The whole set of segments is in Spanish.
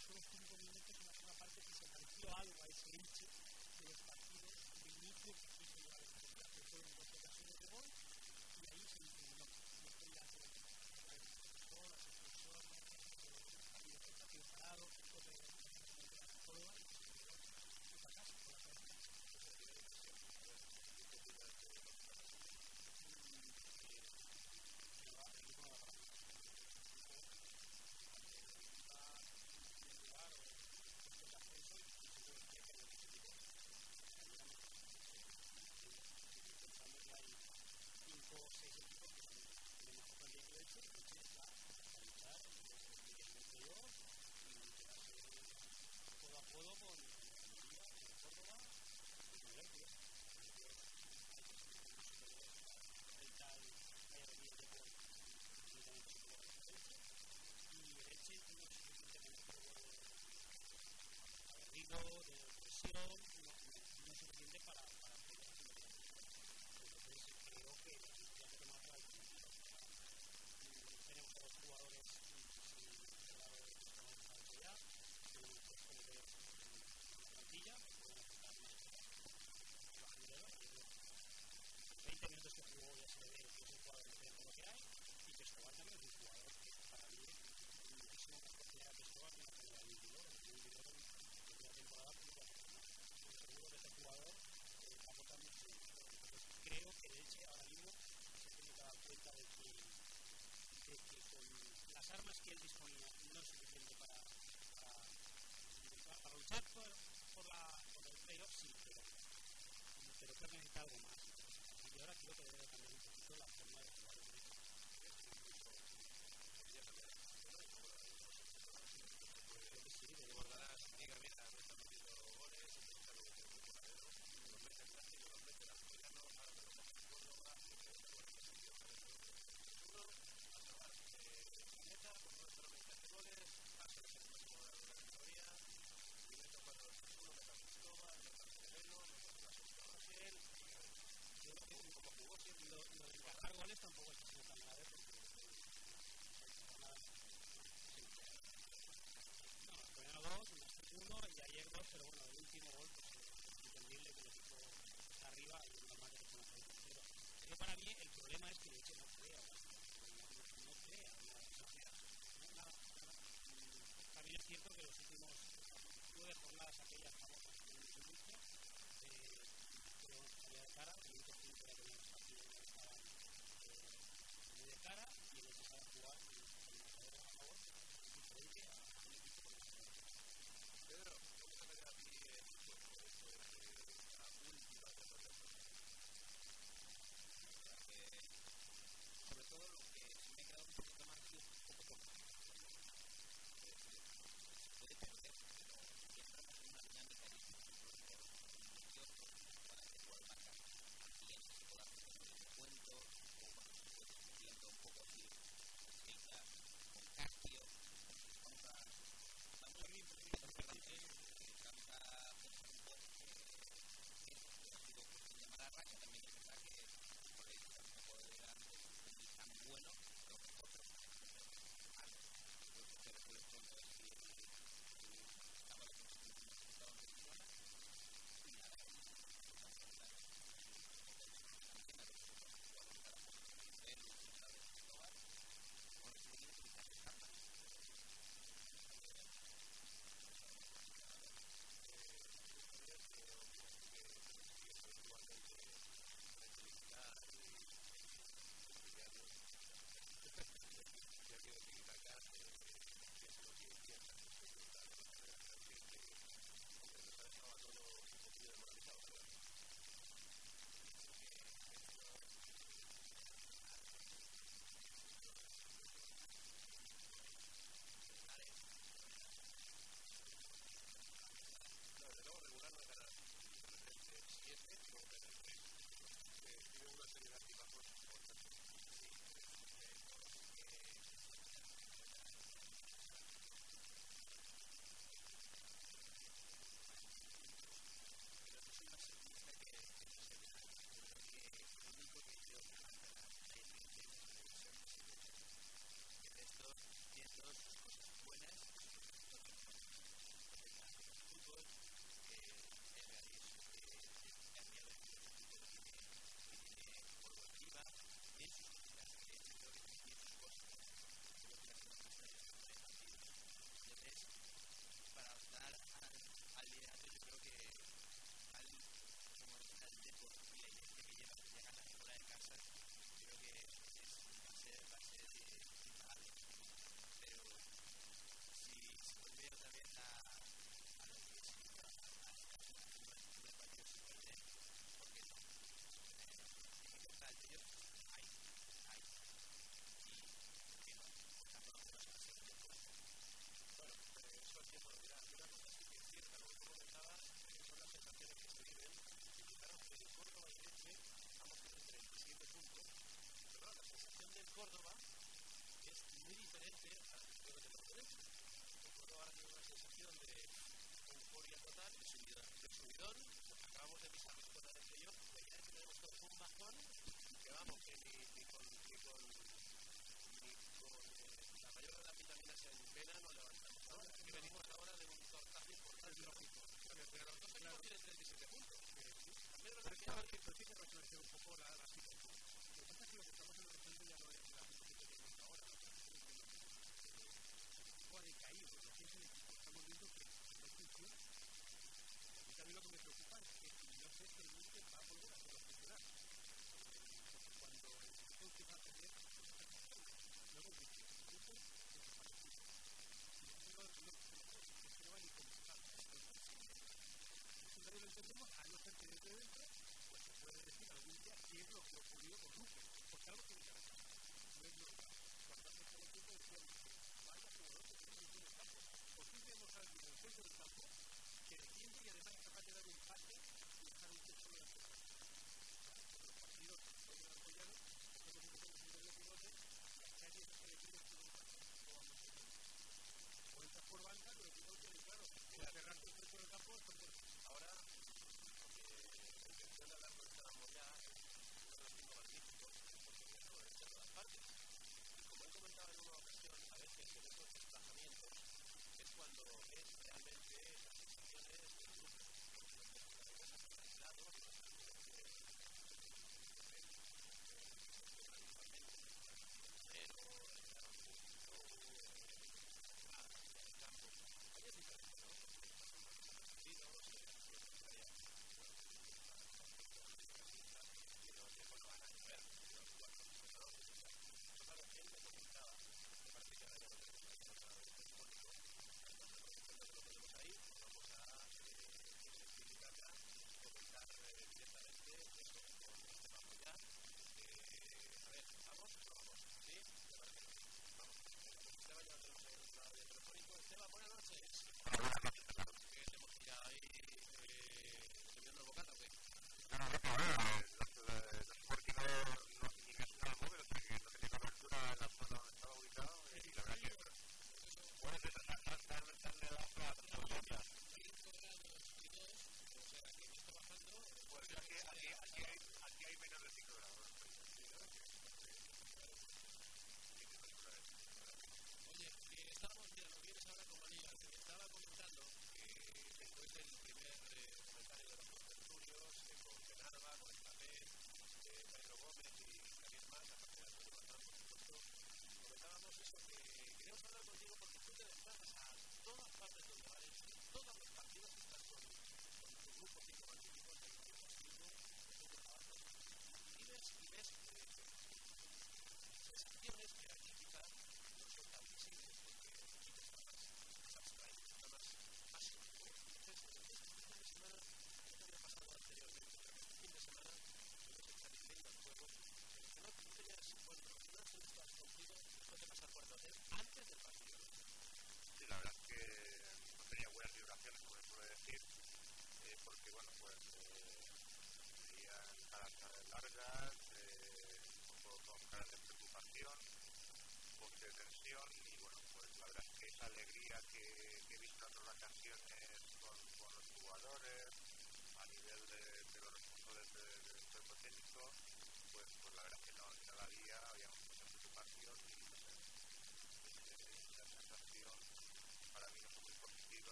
esos cinco minutos en la segunda parte que se pareció algo a ese hecho telling Lord Seba, buenas noches. Buenas el bocata no, no, no.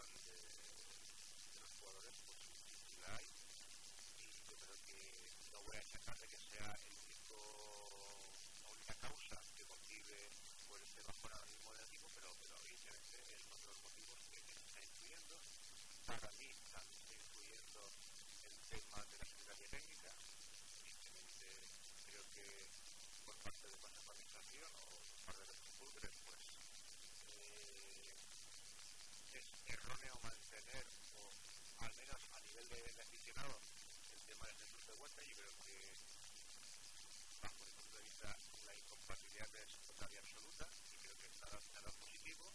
De, de los jugadores pues sí, sí la hay. Y yo creo que no voy a achacar de que sea el único la única causa que motive por este bajón ahora mismo negativo pero, evidentemente es uno de los motivos que, que está influyendo para mí también está el tema de la secretaría técnica. Evidentemente creo que por parte de nuestra administración o por parte de los clubes pues eh, es erróneo mantener, o al menos a nivel de, de aficionado, el tema del Jesús de vuelta. Yo creo que, bajo mi punto de vista, la incompatibilidad es total y absoluta, y creo que está nada positivo,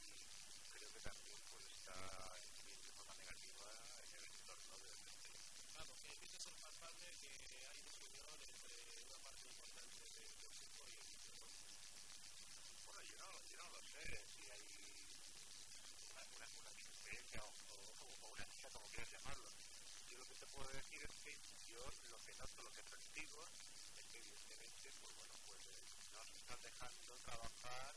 y creo que también pues, está de forma negativa en el entorno este. Vamos, que a ser palpable que hay discusión entre una parte importante del consejo y el ¿no? Bueno, yo no, yo no lo sé si hay o, o, o una queja, como quieras llamarlo. Yo lo que te puedo decir es que yo lo que noto, lo que percibo, es que evidentemente, pues bueno, pues eh, no se están dejando trabajar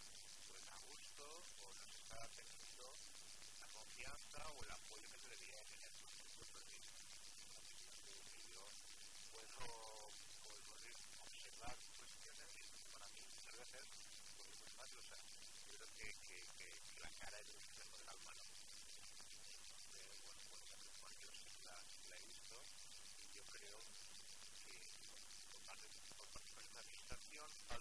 pues a gusto o no se está teniendo la confianza o el apoyo que se debería tener. Que que yo puedo, puedo observar cuestiones y para mí muchas veces es muy fácil, o sea, yo creo que, que, que, que la cara es el espejo del alma, ¿no? Entonces, bueno, pues la preocupación sí la, la he visto y yo creo que bueno, por parte, por parte de la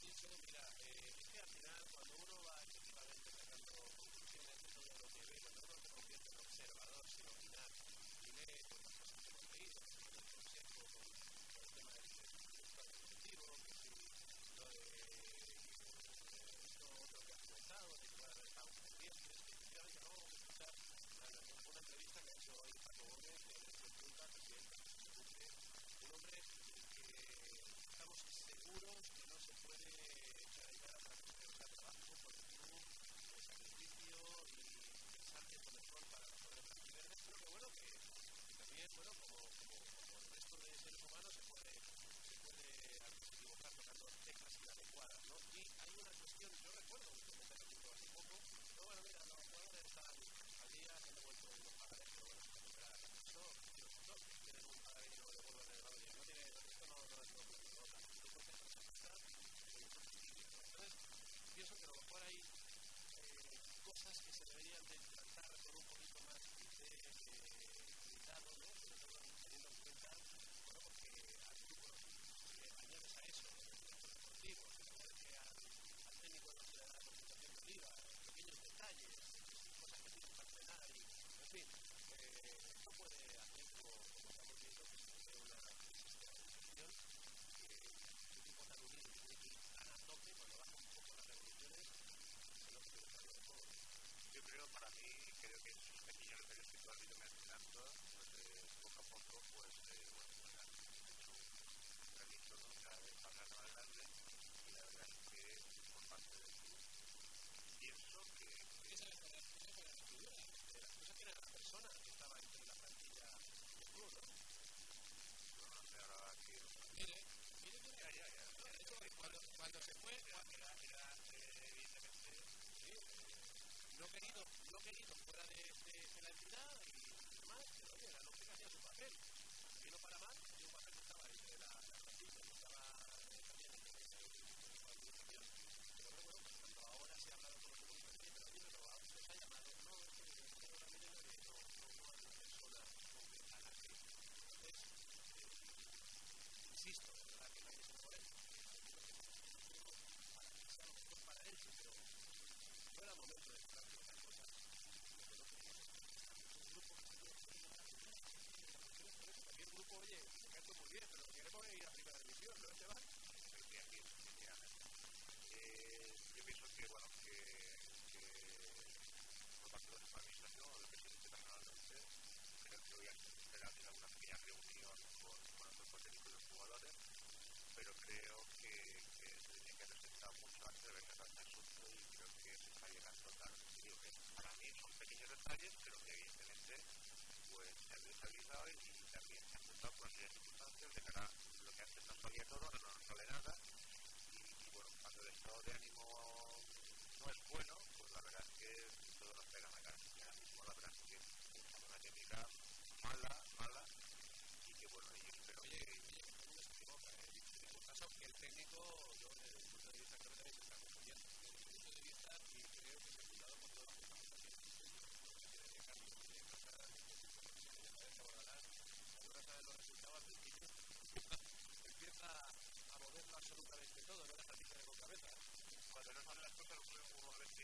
dicho, mira, eh, es que al final, cuando uno va efectivamente sacando conclusiones de todo lo que ve, cuando uno se convierte en observador sin opinar, y ve acuerdo que, que también, bueno, como, como, como, el resto de seres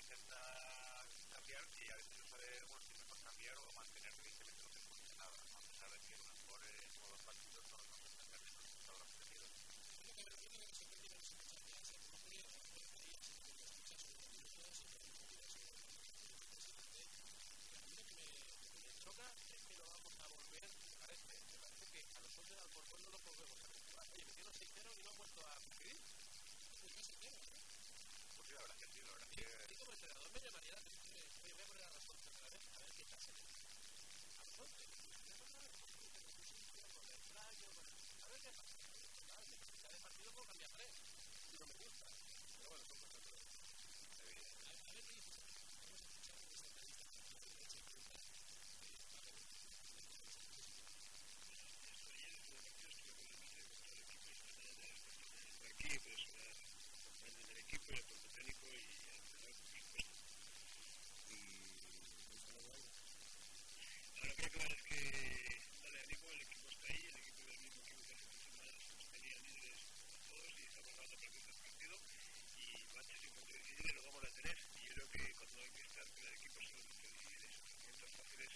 intenta cambiar y a veces no sabe bueno, si mejor cambiar o mantener evidentemente lo que funcionaba a pesar de que a lo mejor en uno o dos partidos no, están los resultados obtenidos es que lo a que me, lo que me choca es que lo vamos a volver, me parece, me parece que a los Alcorcón no los volvemos a reactivar. Oye, metieron 6-0 y no han vuelto a cumplir. pues no se pues sí la voy a poner a razón otra vez, a ver qué pasa. A se dice, con el el... A ver qué pasa. De partido con cambiar tres. Y no me gusta. Pero bueno, son cosas de... a, a ver qué dices vamos a escuchar en esta entrevista a la derecha y cuenta aquí, pues a compañeros del equipo y al cuerpo técnico y al entrenador, por supuesto. Ahora creo que es que dale ánimo, el equipo está ahí, el equipo es el mismo equipo que hace dos semanas nos tenía líderes a todos y estamos ganando partido tras partido y matches y momentos difíciles tener y yo creo que cuando hay que estar con el equipo son momentos fáciles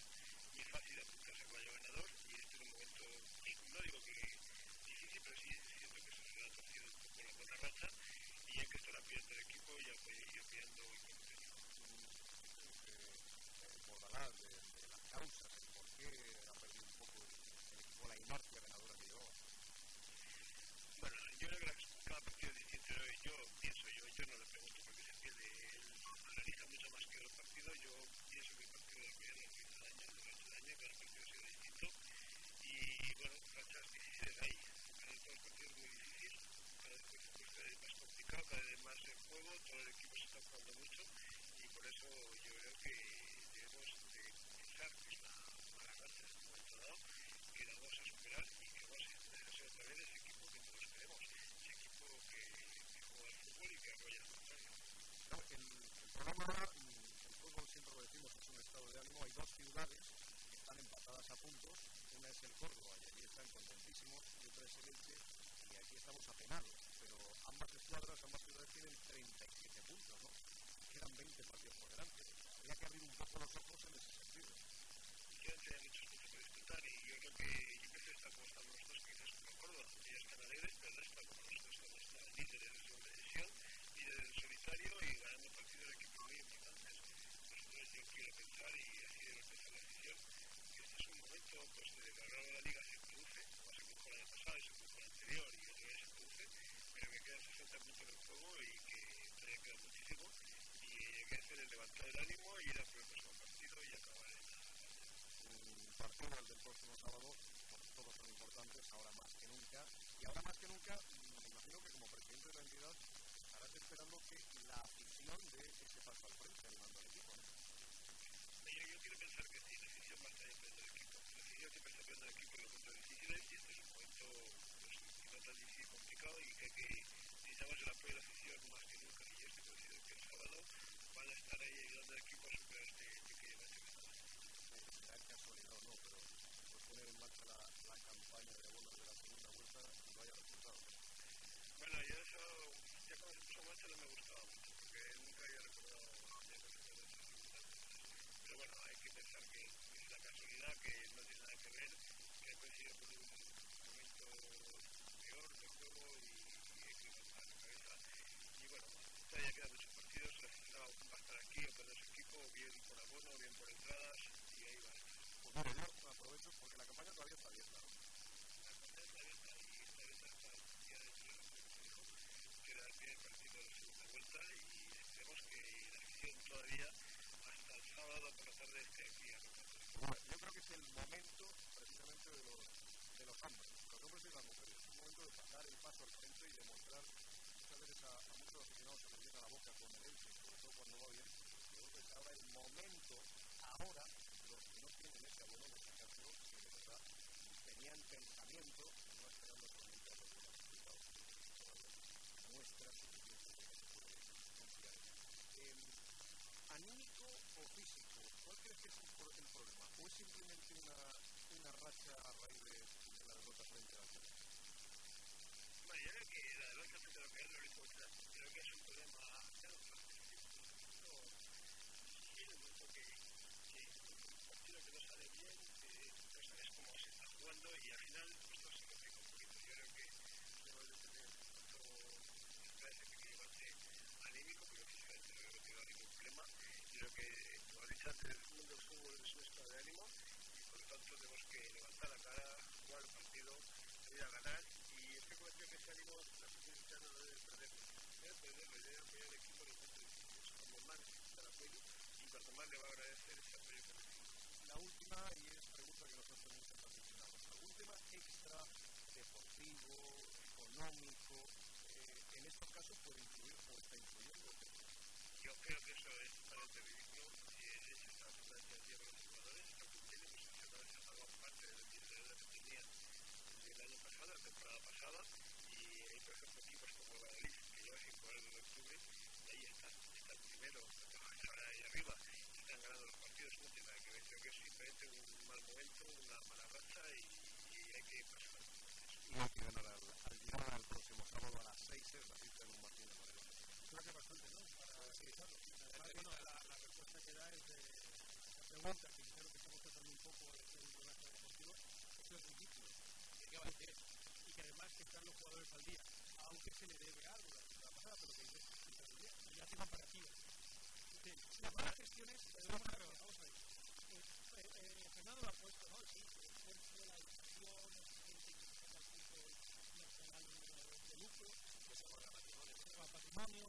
y es fácil apuntarse como haya ganador y este es un momento, no digo que difícil, pero sí siento que se ha torcido un poco la buena racha y hay que estar apoyando al equipo y apoy- y apoyando el el Bordalás, de, de las causas, el por qué ha perdido un poco el, el equipo, la inercia ganadora que llevaba. Bueno, yo creo que la- cada partido es distinto. ¿no? Yo pienso, yo, yo no le pregunto por qué se pierde. Él analiza mucho más que los partidos. Yo pienso que el partido del Bayern no hizo daño, cada partido ha sido distinto. Y bueno, rachas difíciles ahí. Ganar todos los partidos es muy difícil. Cada vez vez más complicado, cada vez más el juego. Todo el equipo se está jugando mucho. Y por eso yo creo que debemos de pensar que es una mala racha en un momento dado, que la vamos a superar y que vamos a ser otra vez ese equipo que todos queremos, ese equipo que, que juega al fútbol y que arrolla al contrario. El, el programa, el fútbol siempre lo decimos, es un estado de ánimo. Hay dos ciudades que están empatadas a puntos. Una es el Córdoba y allí están contentísimos, y otra es el Elche y aquí estamos apenados. Pero ambas escuadras, ambas ciudades tienen 37 puntos, ¿no? Quedan 20 partidos por delante. Habría que abrir un poco los ojos en ese sentido. Efectivamente hay muchos puntos que disputar y yo creo que yo prefiero estar como estamos nosotros que quizás como Córdoba. Ellos están alegres, pero no están como nosotros estamos están líderes de segunda división, líderes del solitario y ganando partidos de equipos muy importantes. Nosotros yo quiero pensar y así debe pensar la afición que este es un momento pues de ganar la liga se produce, como se produjo el año pasado y se produjo el anterior y otra vez se produce, pero que quedan 60 puntos del juego y que todavía queda muchísimo y hay que hacer es levantar el ánimo y ir a por el próximo partido y acabar en un partido el del próximo sábado, pues todos son importantes, ahora más que nunca. Y ahora más que nunca, mm, me imagino que como presidente de la entidad estarás esperando que la afición dé ese paso al frente animando al equipo. ¿no? Yo, yo quiero pensar que sí, la afición va a estar apoyando al equipo. Afición siempre está equipo en los momentos difíciles y este es un momento pues, no tan difícil y complicado y que, que necesitamos el apoyo de la afición más que nunca. Y yo estoy convencido que el sábado van a estar ahí ayudando al equipo a superar este pequeño bache que estamos. o no, pero pues poner en marcha la, la campaña de abonos de la segunda vuelta y vaya resultado. Bueno, yo eso, ya cuando se puso en marcha no me gustaba mucho, porque nunca había recordado. Pero bueno, hay que pensar que casualidad que no tiene nada que ver, que ha coincidido con un momento peor de juego y, y he quedado la cabeza. Y bueno, todavía quedan muchos partidos, el aficionado va a estar aquí o perder su equipo, bien por abono, bien por entradas, y ahí va. Pues mira, yo aprovecho porque la campaña todavía está abierta. La campaña está abierta y está abierta hasta el día de hoy, queda el pie partido de la segunda vuelta y esperemos que la afición todavía hasta el sábado por la tarde esté aquí. Bueno, yo creo que es el momento precisamente de los, de los hombres, los hombres y las mujeres. Es un momento de pasar el paso al frente y demostrar muchas veces a, a muchos aficionados se les la boca con el Elche, sobre todo cuando va bien. Yo creo que ahora el momento, ahora, los que no tienen ese abono de sacarlo, que de verdad tenían pensamiento, no esperando solamente a los resultados, que confiar. Eh, ¿Anímico o físico? ¿Cuál crees que es el, pro- el problema? ¿O es simplemente una, una racha a raíz de, de la derrota frente a la? Bueno, yo creo que la que frente a que es lo importa, creo que es un problema no, sí, es un que, que un partido que no sale bien, que no sabes cómo se está jugando y al final esto se complica un. Yo creo que debemos de tener tanto no problema. Antes, el mundo del fútbol es un estado de ánimo y por lo tanto tenemos que levantar la cara, jugar el partido, ir a ganar y estoy convencido que ese ánimo la afición no lo debe perder. Debe perderlo y debe apoyar al equipo en el momento difícil. Cuando más necesita el apoyo y cuanto más le va a agradecer ese apoyo que recibe. La última, y es pregunta que nos hacen muchos aficionados, ¿algún tema extra deportivo, económico, eh, en estos casos puede influir o está influyendo? Yo creo que eso es totalmente ridículo el año pasado, la temporada pasada, y hay, por ejemplo, equipos como el Valladolid, que octubre, y ahí están, están primero, ahora ahí arriba, están ganando los partidos, no tiene que ver, que es un mal momento, una mala racha y, hay que hay que ganar al, al próximo sábado a las 6 es la en bastante, ¿no? Para bueno, la, la respuesta que da es de la pregunta, que creo que estamos tratando un poco de ser un programa deportivo, eso es ridículo. ¿De qué va a ser? Y que además que están los jugadores al día, aunque se le debe algo la temporada pasada, pero que dice y hace comparativas. Las malas gestiones, vamos a ver, vamos a ver. Fernando lo ha puesto, ¿no? Sí, el esfuerzo, la educación, el el fútbol nacional de, lucro, que se borra patrimonio, se borra patrimonio,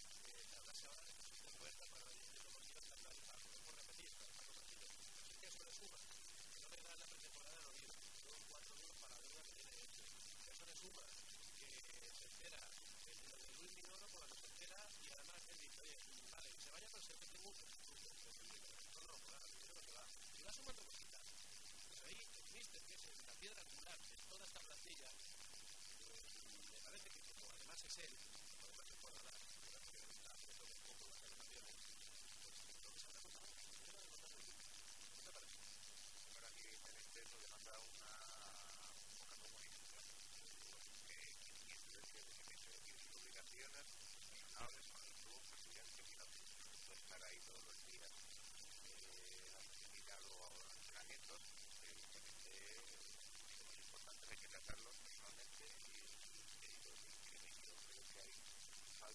suma que se entera de lo de Luis Minoro con la y además él dice, oye, vale, se vaya, se tengo un No, no, claro, primero que va. Y va sumando cositas. Pues ahí, el mister, que es la piedra angular de toda esta plantilla, me parece que como además es él,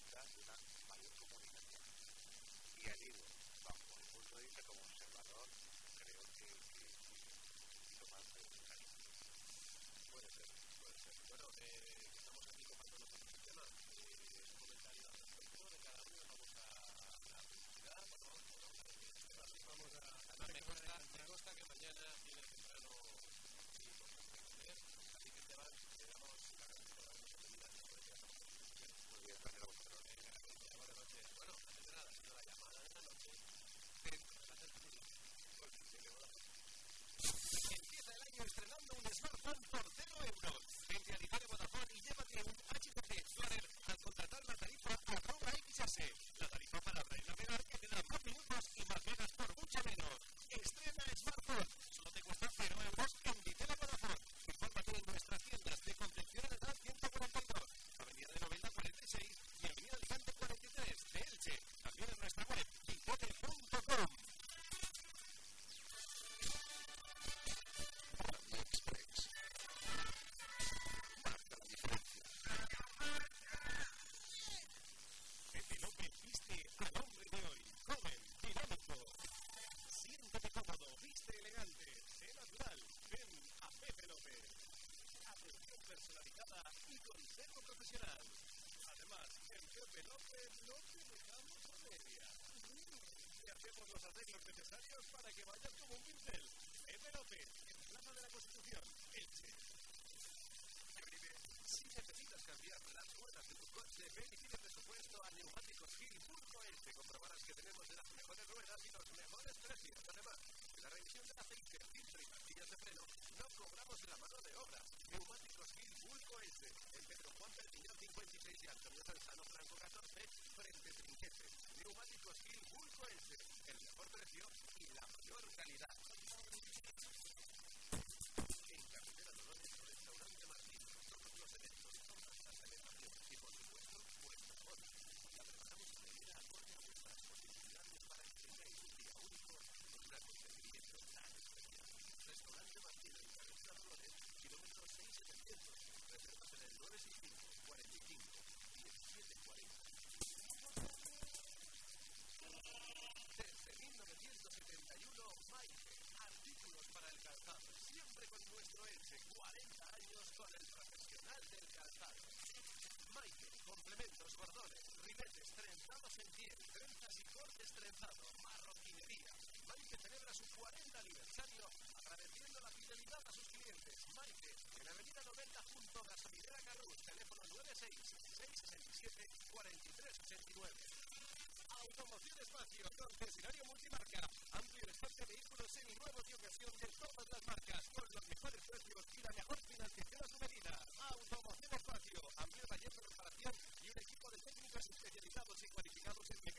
de una mayor comunicación. Y al hilo, bajo el punto de vista como observador, creo que, que, que tomarse un cariño. Puede ser, puede ser. Bueno, eh, estamos aquí compartiendo nuestro sistema. Eh, un comentario al respecto de cada uno. Vamos a la publicidad. Bueno, vamos a. Vamos a. Mañana viene temprano y por comer. Así que Esteban, te damos la bienvenida. Muy bien, gracias a vosotros. Buenas noches. Bueno, antes de nada, sino la llamada de la noche dentro de la tertulia. Porque se quedó la Empieza el año un smartphone por 0 euros. Vente a Los arreglos necesarios para que vayas como un pincel. Pepe en Plaza de la Constitución, Elche. Si necesitas cambiar las ruedas de tu coche, ven y pide presupuesto a Neumáticos Gil Pulco Este. Comprobarás que tenemos de las mejores ruedas y los mejores precios. Además, la revisión del aceite, filtro y pastillas de freno, no cobramos la mano de obra. Neumáticos Gil Pulco Este. En Pedro Juan Perpiñán 56 y Antonio Sanzano Franco 14, frente Trinquete. Neumáticos Gil Pulco Este. Junto Carrus, teléfono 96-667-4389. Automoción Espacio, concesionario multimarca, amplio stock de vehículos seminuevos y ocasión de todas las marcas, con los mejores precios y la mejor financiación a su medida. Automoción Espacio, amplio taller de reparación y un equipo de técnicos especializados y cualificados en mecánica,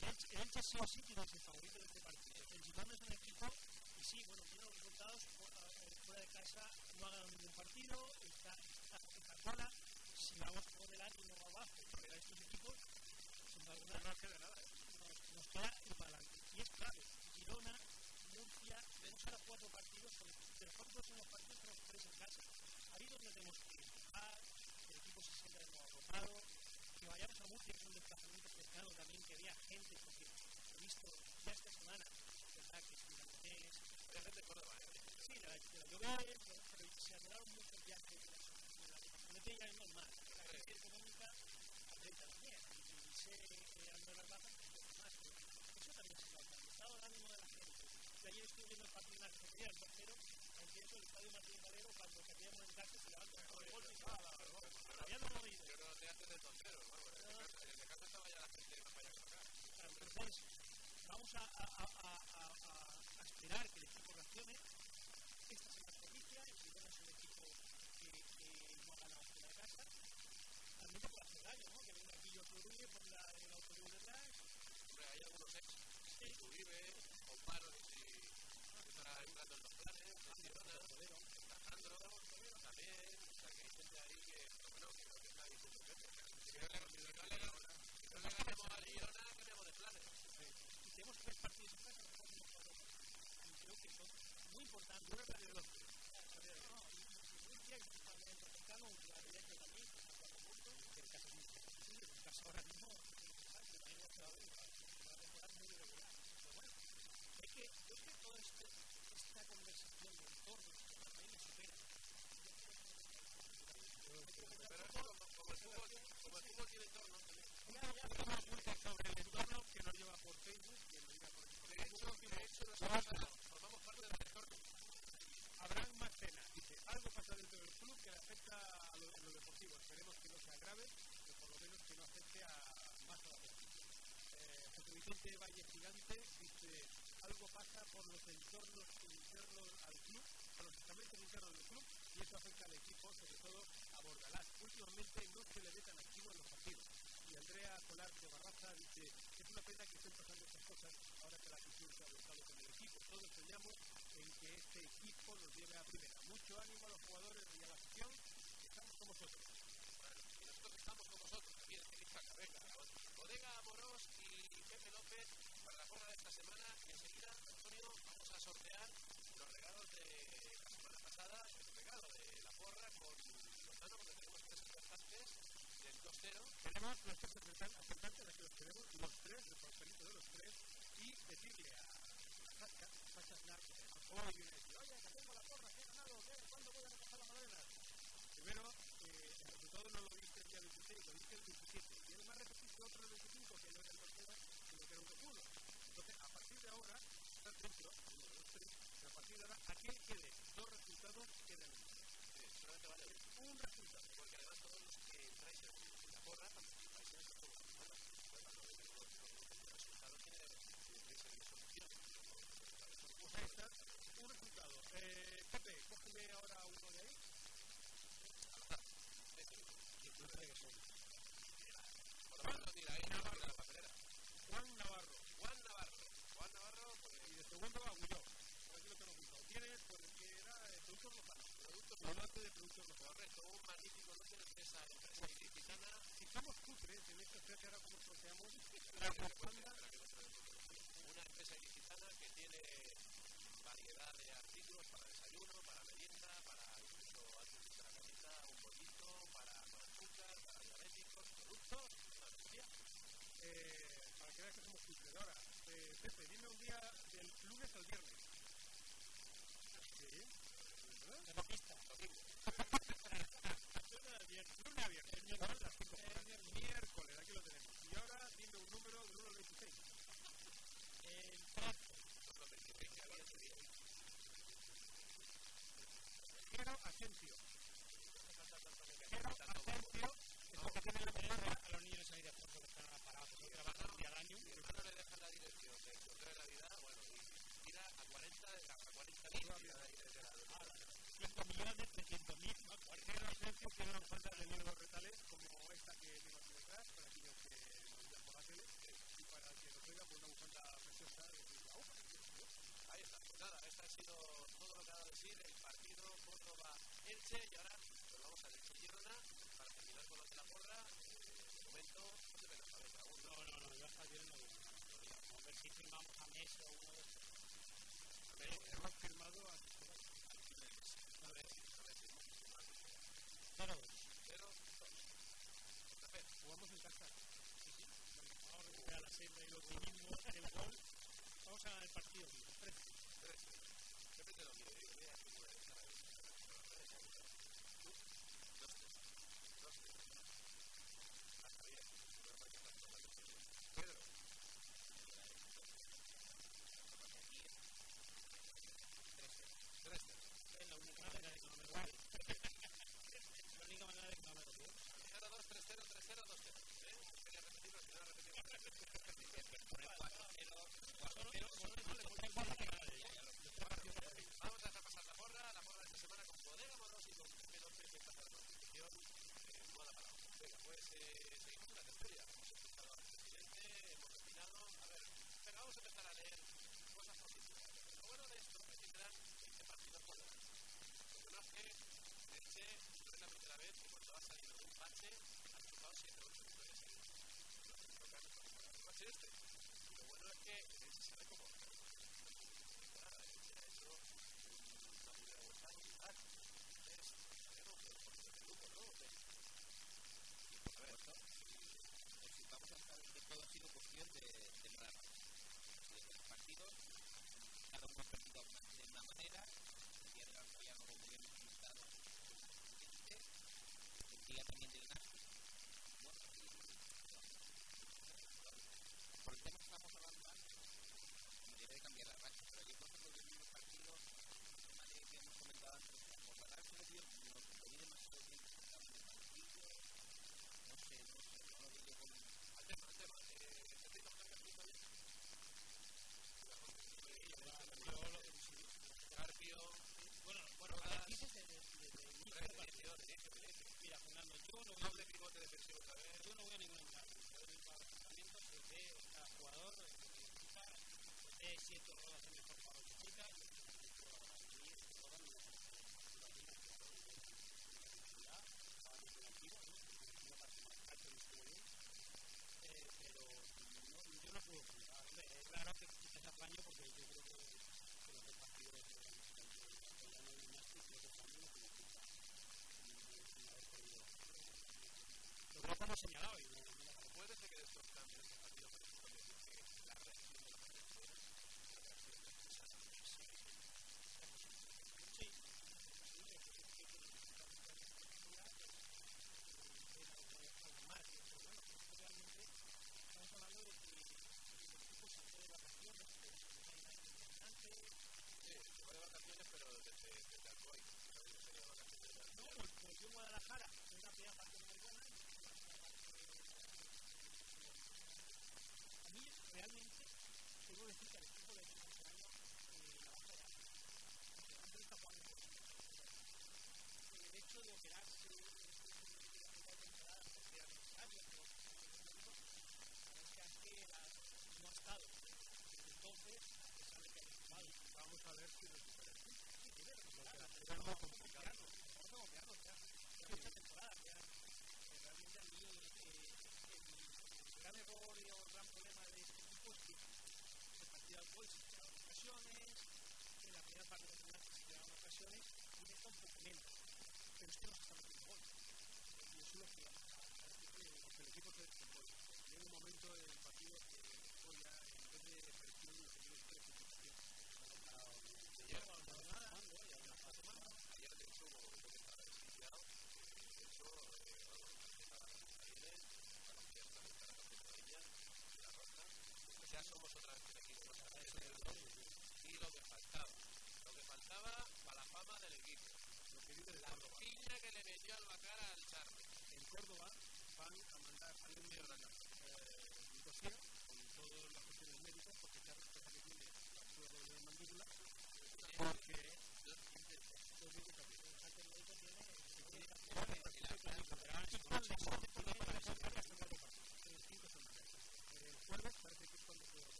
El Elche sí o sí tiene el favorito de este partido. El Girona es un equipo y sí, bueno, tiene los resultados fuera de casa, no ha ganado ningún partido, está, está, sola. Si vamos por delante y no va abajo, pero a estos equipos, sin duda no queda nada. Nos, queda para adelante. Y es clave. Girona, Murcia, tenemos ahora cuatro partidos, pero los cuatro próximos partidos tenemos tres en casa. Ahí es donde tenemos que que el equipo se de nuevo agotado, que vayamos a Murcia, que es un desplazamiento cercano también, que vea gente, porque he visto ya esta semana, ¿verdad? Que un hoteles. Hay gente de Córdoba, ¿eh? Sí, la, la llover, pero se aceleraron muchos viajes de la de ella es normal. La crisis económica afecta también. Y se anda las bajas, pues más. Eso también se nota. El estado de ánimo de la gente. Y ayer estuve viendo el partido sería el tercero, entiendo el estadio Martín Valero cuando perdíamos en casa se levanta con el gol y se va a la Todavía no lo. Yo antes del vamos. En el casa estaba ya la gente más para allá que acá. Entonces, vamos a, a, a, a, a esperar que el equipo reaccione. Esta es una noticia, el Girona es un equipo que, que no ha ganado de casa. También hacer daño, ¿no? Que venga aquí Uribe por la, el autobús detrás. Hombre, hay algunos ex. Uribe, Comparo, estará entrando en los planes. O sea, que hay gente ahí que, bueno, que que está no de tenemos tres partidos que muy importantes. Los casa ahora mismo, que no hay otra vez, va a mejorar muy irregular. Pero bueno, es que yo creo que toda este, esta como, el fútbol, tiene dice, algo pasa dentro del club que afecta a lo, a lo deportivo. Esperemos que no sea grave, pero por lo menos que no afecte a más a la. Eh, Vicente Valle Gigante dice, algo pasa por los entornos internos al club, por los estamentos internos del club, y eso afecta al equipo, sobre todo a Bordalás. Últimamente no se le ve tan activo en los partidos. Y Andrea Solar de Barraza dice, es una pena que estén pasando estas cosas ahora que la afición se ha volcado con el equipo. Todos soñamos en que este equipo nos lleve a primera. Mucho ánimo a los jugadores y a la afición, estamos con vosotros. Y nosotros estamos con vosotros también, Feliz Venga, Bodega Amorós y Pepe López porra de esta semana. Y enseguida, Antonio, vamos a sortear los regalos de la semana pasada, el regalo de la porra con Lozano, porque tenemos tres representantes del 2-0. Tenemos los tres representantes, aquí los tenemos, los tres, el papelito de los tres, y decirle a Sasha, Sasha Snark, hoy viene a decir, oye, que tengo la porra, que he ganado, ¿qué? ¿cuándo voy a recoger la madera? Primero, eh, el resultado no lo viste el día 26, lo viste el 27, y además repetiste otro el 25, que no era el 2 sino que era un 2 Entonces, a partir de ahora, estás dentro, uno tres, a partir de ahora, aquel que dé dos resultados queda en el solamente vale un resultado. Porque además todos los que entráis en la porra participáis en ahí está, un resultado. Eh, Pepe, cógeme ahora uno de ahí. Juan Navarro. Juan Navarro. Juan Navarro, y de segundo va Gulló. Por aquí lo apuntado. Tienes, por el que era, productos locales. Productos lote de productos locales. Correcto, un magnífico lote de esa empresa ilicitana. Si estamos cutres en esto, fíjate ahora cómo sorteamos la bufanda. Una empresa ilicitana que tiene variedad de artículos para desayuno, para merienda, para incluso antes de la camita, un pollito, para azúcar, para diabéticos, productos, una. Eh, para que veas que somos cutres. Ahora, eh, Pepe, dime un día del lunes al viernes. Sí. ¿Verdad? De pista. Domingo. Lunes a viernes. Miércoles, aquí lo tenemos. Y ahora dime un número del 1 al 26. El 13. Los 26 que había ese día. Quiero Asensio. Pero Asensio es porque tiene la palabra que parados, que trabajan un día al año. Mi hermano le deja la dirección del correo de Navidad, bueno, tira a 40, a 40 mil, desde la 5 millones, 300 mil, ¿no? Quiero Asensio, quiero una bufanda de libros retales como esta que tengo aquí detrás, para aquellos que nos vean por la tele, y para que nos oiga por una bufanda preciosa de la hoja. Ahí está, pues nada, esto ha sido todo lo que ha dado de decir el partido Córdoba-Elche y ahora nos vamos a Elche Girona para terminar con lo de la porra. Eh, momento, no No, yo hasta a ver si firmamos a Messi o uno de estos. Hemos firmado a A ver, a ver Pero, Cero, dos. Café. jugamos en casa. vamos a recuperar la senda y el optimismo del gol. Vamos a el partido. 13. Tres. Repite lo mío, digo, mira, aquí puede estar ahí. Tú, dos, tres. Dos, tres. Ah, está bien. No hay que estar tomando. Pedro. Tres, tres. Es la única manera de que no me gole. La única manera de que no me gole. 0, 2, 3, 0, 3, 0, 2, 0. ¿Eh? Quería repetirlo, si no lo repetimos. Por el 4-0, 4-0, solo eso le pone cuatro que gana de ella. Vamos a dejar pasar la porra, la porra de esta semana con Bodega Moros y con Pepe López que está la competición. Eh, no Venga, pues eh, seguimos en la tertulia. Hemos escuchado al presidente, hemos opinado. A ver, venga, vamos a empezar a leer cosas positivas. Lo bueno de esto es que serán 20 partidos por hora. Bueno es que Elche no es la primera vez que cuando ha salido de un bache ha chupado 7 o 8 victorias seguidas. No se toca el bache este. Y lo bueno es que se ve como temporada. Elche ha hecho una primera vuelta brutal. Entonces, sabemos que por el grupo, ¿no? A ver, si vamos a estar de todo ha sido cuestión de, de los partidos, cada uno ha perdido de una manera, el día de la Roya no como bien resultado, el día también del Nazi. Bueno, y, por el tema que estamos hablando antes, me debe de cambiar la racha, pero yo creo que los mismos partidos, el tema de que hemos comentado antes, por la racha lo dio, lo que pedí demasiado bien, no sé, no sé, no lo veo yo como al tema, al tema. Eh, ¿Necesitas cambiar el punto bien? Carpio, Bueno, bueno, ahora dices de, de, de, de inicio de partido. Mira, Yo no a ningún engaño. Yo en el planteamiento se ve cada jugador eh, que de siete rodas es mejor para yo no puedo es que apaño porque yo creo que, que los dos partidos de Castellano y Nasti creo que también no tienen culpa. Sin haber podido. Lo hemos señalado y Puede ser que de estos cambios de partido,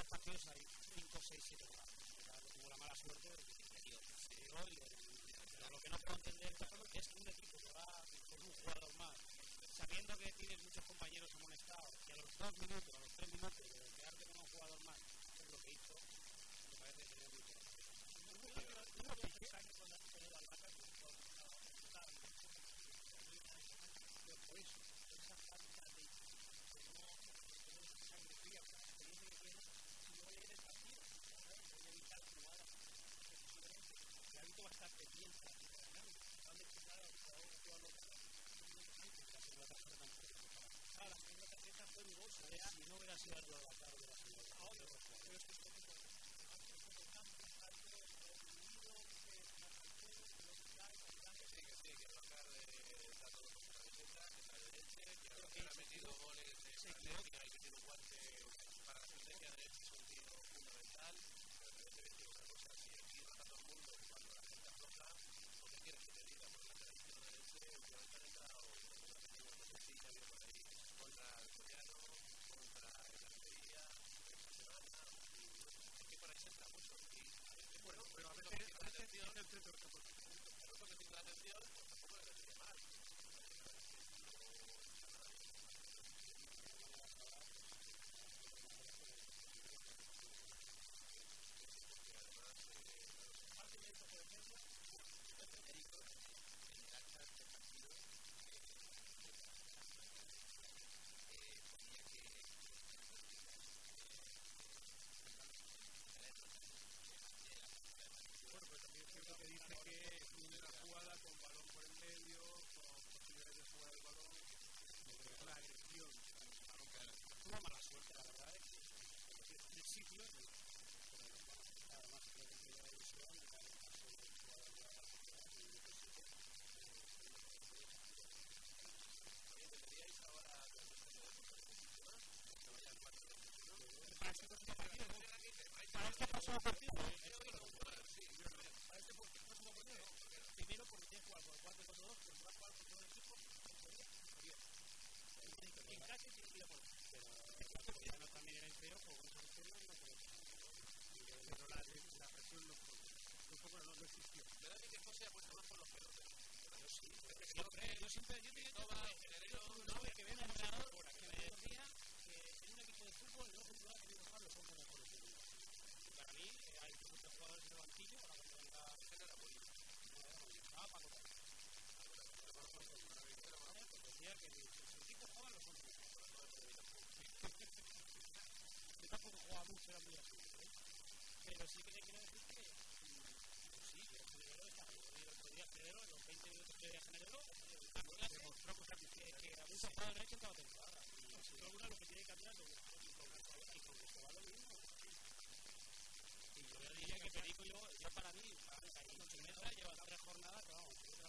dos partidos hay 5, 6, 7 grados. Tuvo la mala suerte de que se dio hoy. Lo que no puedo entender es que un equipo que va con un jugador más, sabiendo que tienes muchos compañeros amonestados, que a los 2 minutos, a los 3 minutos, de quedarte con un jugador más, es lo que hizo, me parece que es muy That's the other pasado partido. Primero porque tiene que por 4 4 2 porque va a todo el equipo en casi ya no también con pero la, no a no no que ven al entrenador jugadores en tampoco jugaba mucho, era muy. Pero sí que le quiero decir que sí, el primero estaba el día los 20 minutos que había generado, demostró que a que entrar a temporada. Lo que tiene que cambiar es el ridículo, yo para mí, para mí, ahí, si me lleva tres jornadas, pero vamos.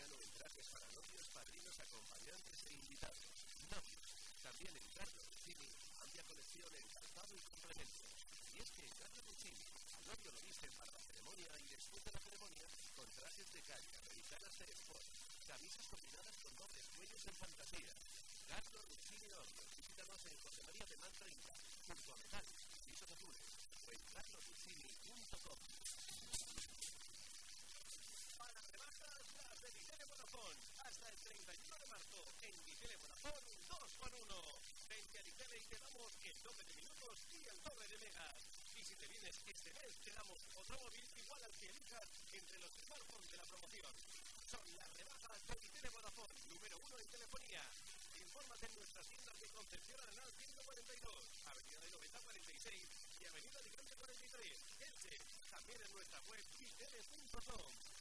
castellano en trajes para novios, padrinos, acompañantes e invitados. Novios. También en Carlos Chini, amplia colección en calzado y complementos. Y es que en Carlos Chini, al novio lo visten para la ceremonia y después de la ceremonia con trajes de calle, americanas de sport, camisas combinadas con dobles cuellos en fantasía. Carlos Luchini Novios. Visítanos en José María de Manto Inca, junto a Metal, pisos azules, o en carlosluchini.com. Vodafone. Hasta el 31 de marzo en Dicele Vodafone 2 con 1. Vente a Dicele y te damos el doble de minutos y el doble de megas. Y si te vienes este mes, te damos otro móvil igual al que elijas entre los smartphones de la promoción. Son las rebajas de Dicele Vodafone, número 1 en telefonía. Infórmate en nuestras tiendas de Concepción Arenal 142, Avenida de 9046 y Avenida de 43, Elche. También en nuestra web itele.com.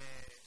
eh,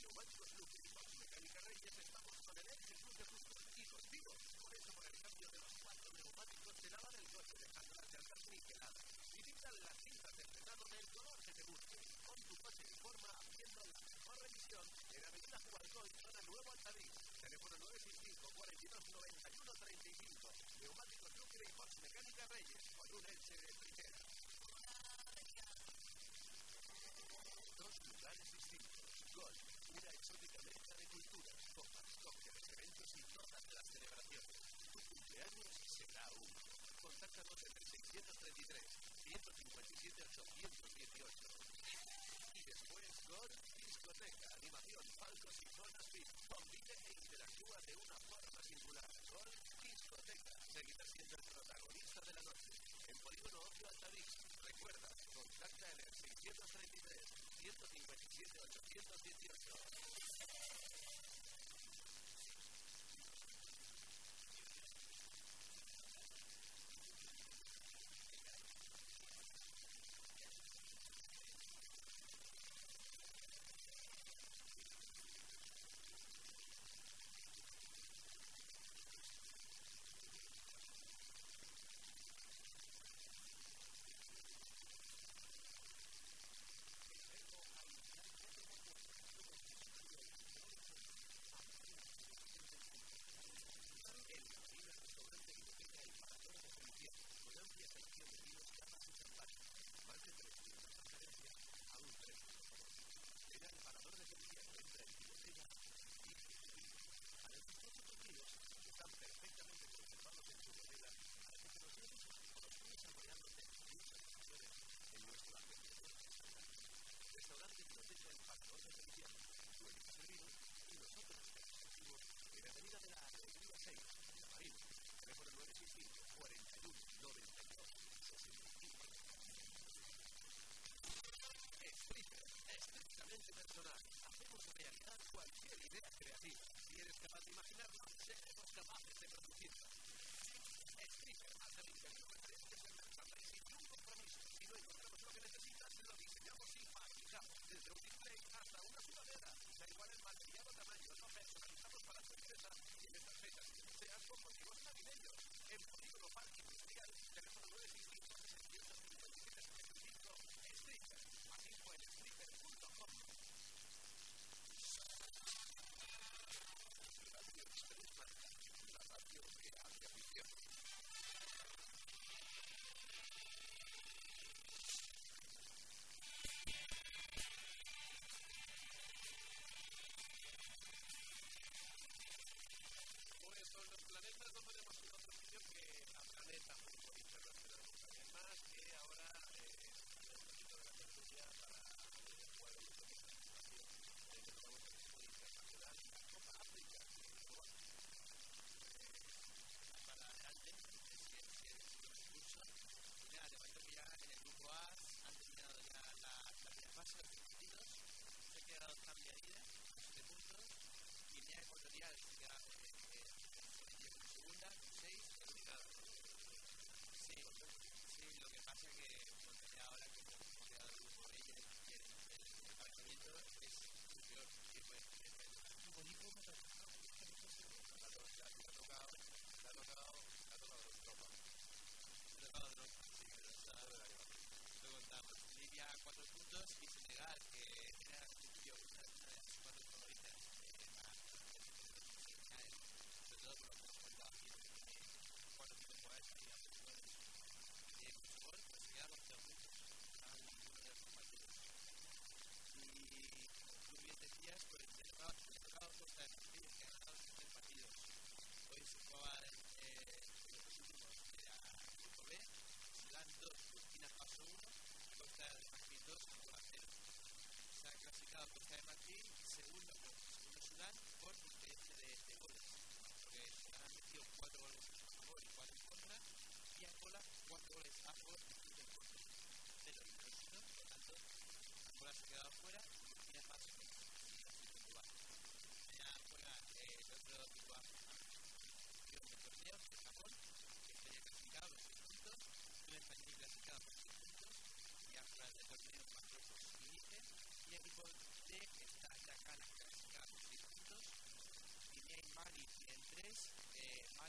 Neumáticos Luque, Mecánica Reyes, estamos con el Jesús de Justo y contigo. Por eso, por el cambio de los cuatro neumáticos, te lavan el coche dejando las llantas niveladas. Visitan las cintas del tratado del color que te guste. Con tu coche en forma, haciendo la mejor revisión en la Avenida Juarcón, zona Nuevo Altadí. Teléfono 965 42 91 35. Neumáticos Luque de Mecánica Reyes, con un Elche de contáctanos en el 633 157 818. Y después con discoteca, animación, palcos y zonas VIP. Convive e interactúa de una forma singular. Con discoteca, seguirá siendo el protagonista de la noche. En Polígono Ocio Altavix, recuerda, contacta en el 633 157 818. potente personal. Hacemos realidad cualquier idea creativa. Si eres capaz de imaginarla, seremos capaces de producirla. Spreaker, hasta el interior de tres de merchandising sin compromiso. Si no encontramos lo que necesitas, lo diseñamos y fabricamos. Desde un display hasta una sudadera. Da igual el material o tamaño, lo personalizamos para tu empresa y en estas fechas. Sean con motivos navideños. En Polígono Parque Industrial, teléfono 9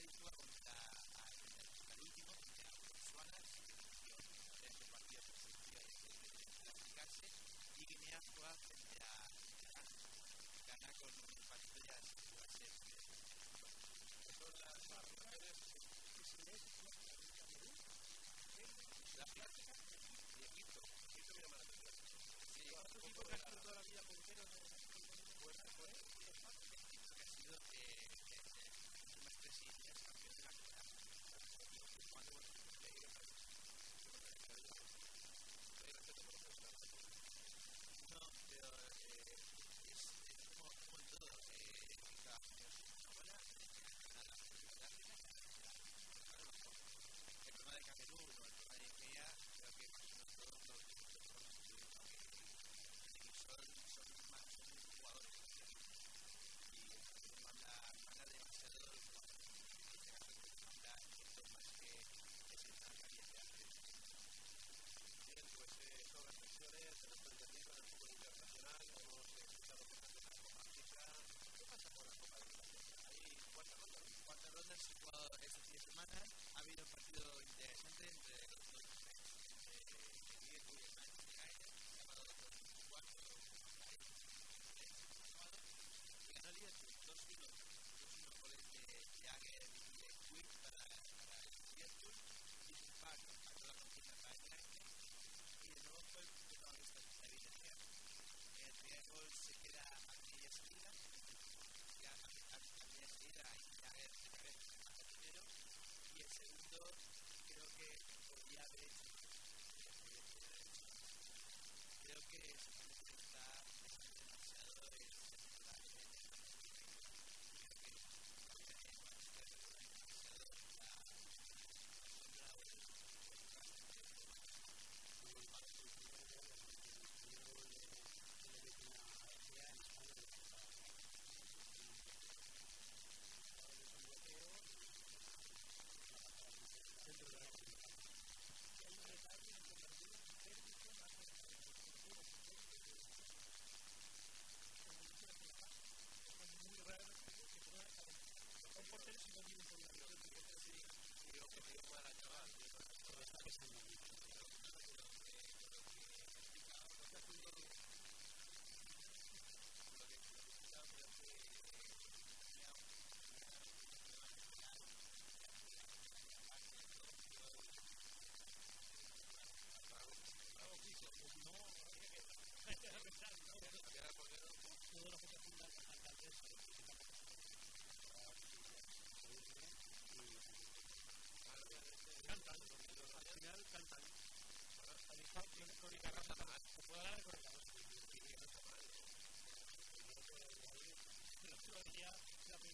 Isla contra el último, contra Botswana, que venció tres partidos consecutivos desde clasificarse, y Guinea juega frente a Ghana. Ghana con un partido ya sin jugarse. La práctica de Egipto, Egipto me llama la atención. Sí, toda la vida puntero de Egipto.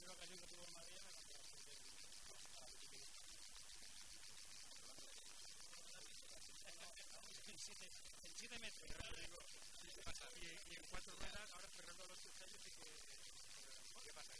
la que tuvo en Madrid, Y en cuatro ruedas, ahora cerrando los sujetos y que. Pasa?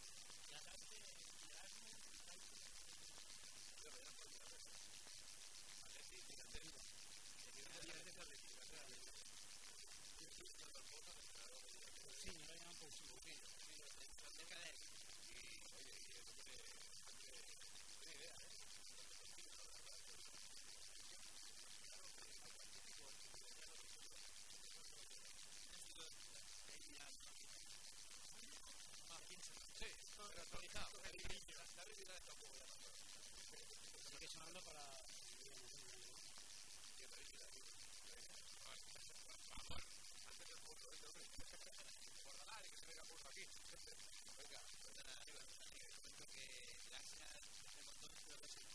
esa legislación de la ley. Sí, lo. Sí, Sí. La habilidad está muy buena. Sigue para... pega aquí. Venga, gracias por haber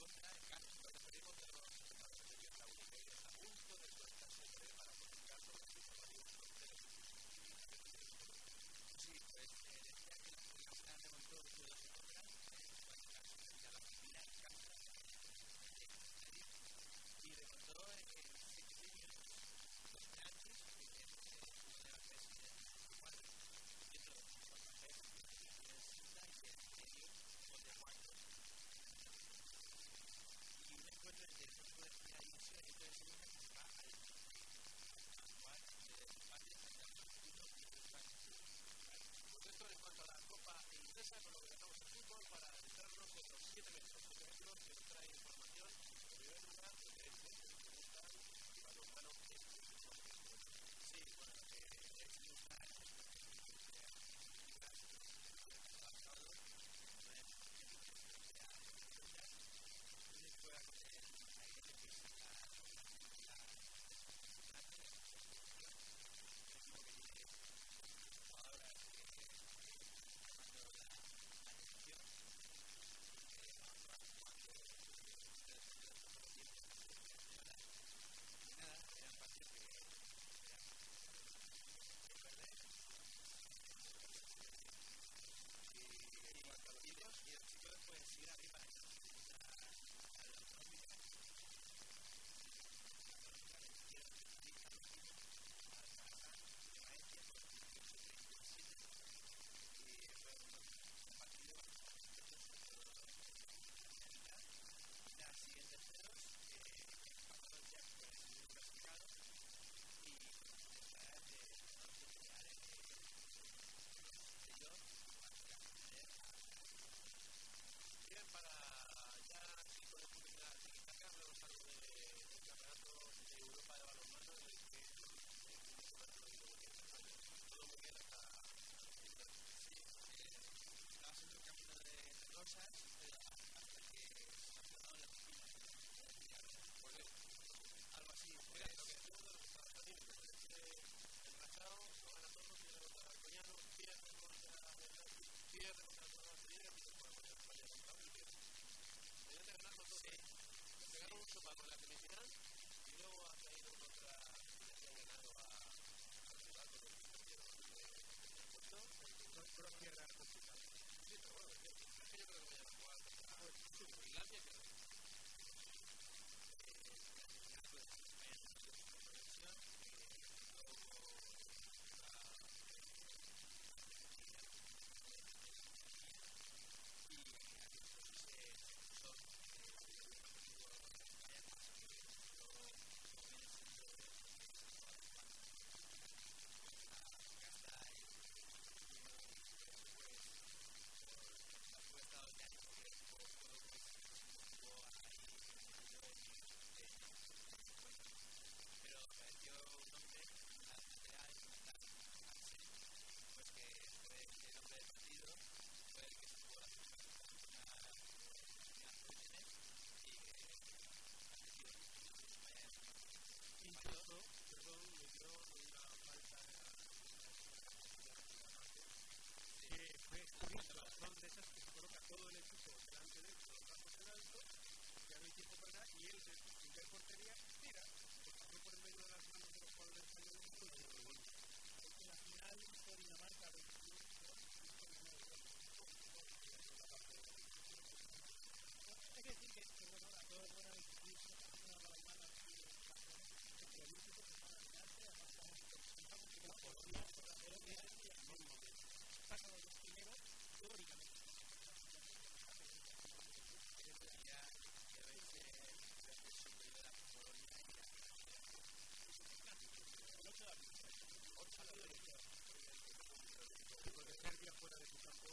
Porque Serbia fuera de su campo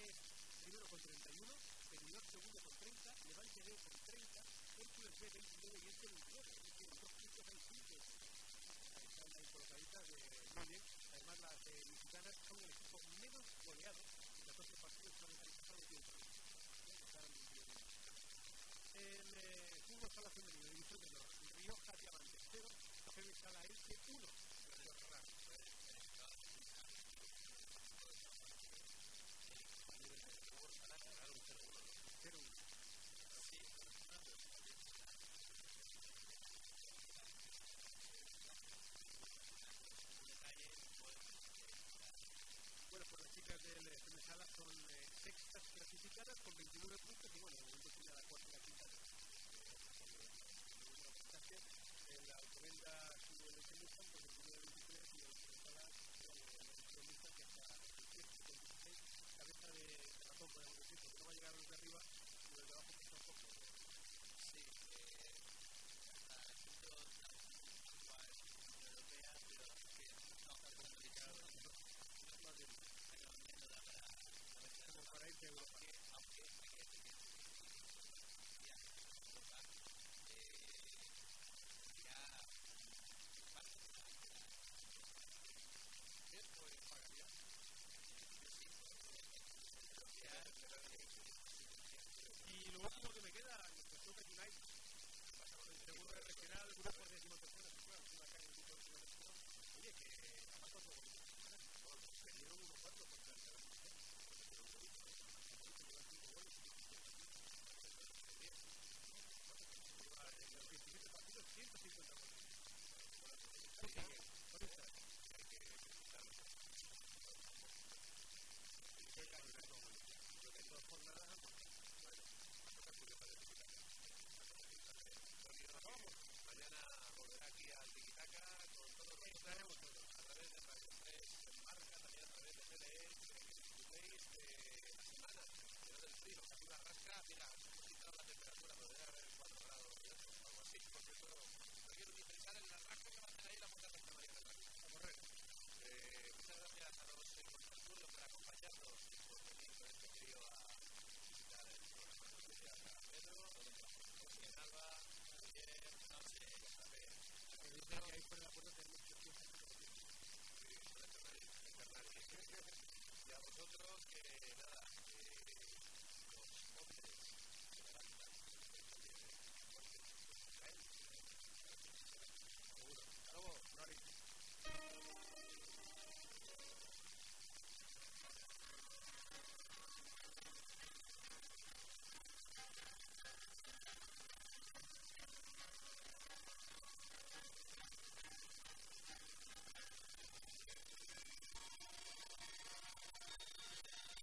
Bebé primero con 31, Benidorm segundo con 30, Levante B con 30, Hércules B 29 y este 29, es decir, los dos puntos hay simples. Están ahí colocaditas de muy bien. Además, las eh, mexicanas son el equipo menos goleado en 14 partidos que han realizado tiempo. En eh, fútbol sala femenino, disfrútenlo. Rioja Diamante 0, Café Sala Este 1.